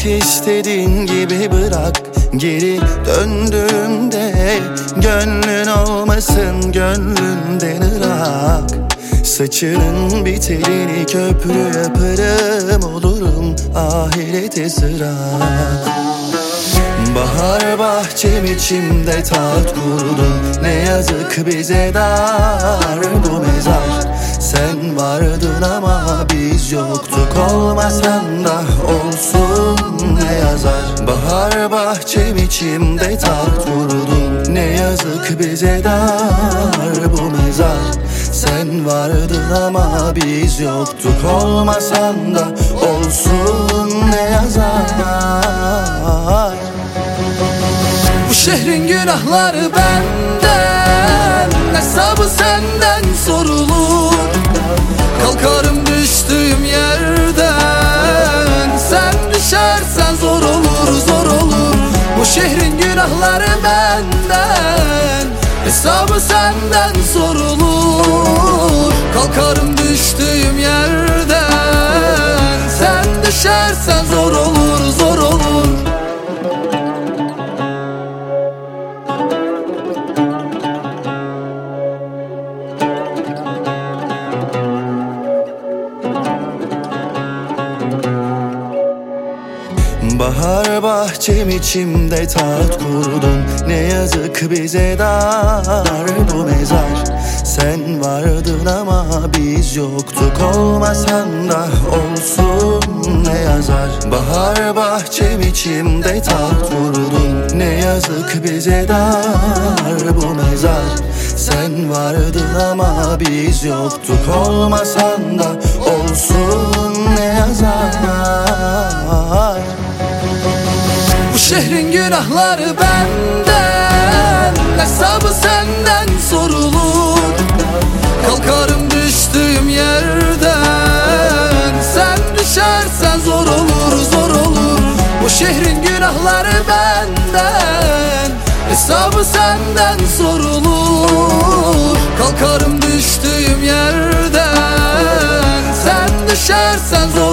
Artık istediğin gibi bırak. Geri döndüğümde Gönlün olmasın gönlünden ırak Saçının bir telini köprü yaparım Olurum ahirete sırak Bahar bahçem içimde taht kurdun Ne yazık bize dar bu mezar. Sen vardın ama biz yoktuk Olmasan da olsun yazar. Bahar bahçem içimde taht kurdun Ne yazık bize dar bu mezar. Sen vardın ama biz yoktuk. Olmasan da olsun ne yazar. Bu şehrin günahları benden Hesabı senden sorulur benden Hesabı senden sorulur. Kalkarım düştüğüm yerden Sen düşersen zor olur Bahar bahçem içimde taht kurdun. Ne yazık bize dar bu mezar. Sen vardın ama biz yoktuk. Olmasan da olsun ne yazar. Bahar bahçem içimde taht kurdun. Ne yazık bize dar bu mezar. Sen vardın ama biz yoktuk. Olmasan da olsun şehrin günahları benden Hesabı senden sorulur. Kalkarım düştüğüm yerden Sen düşersen zor olur zor olur. Bu şehrin günahları benden Hesabı senden sorulur. Kalkarım düştüğüm yerden Sen düşersen zor